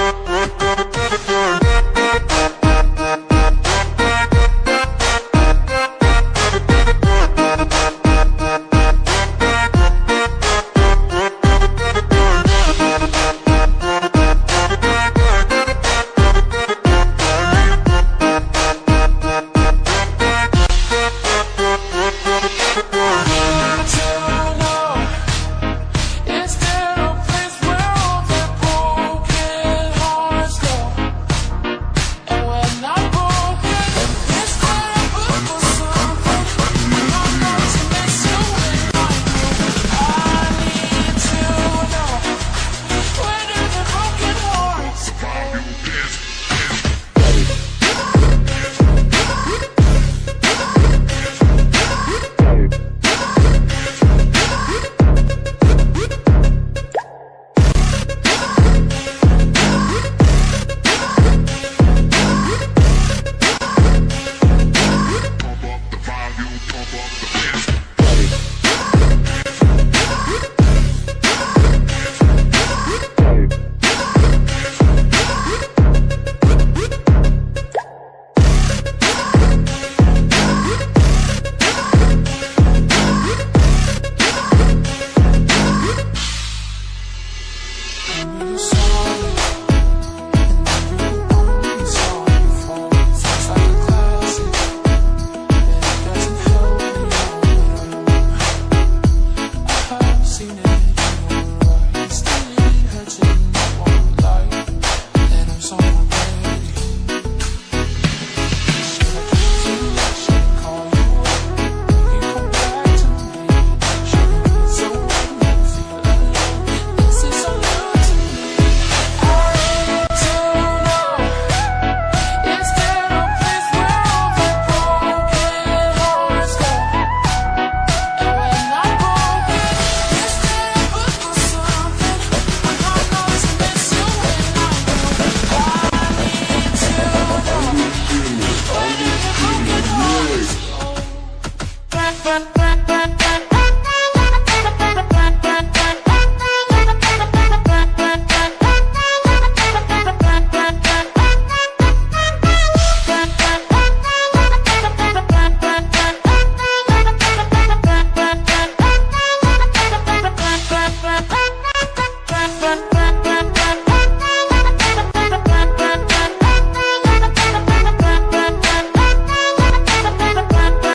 Música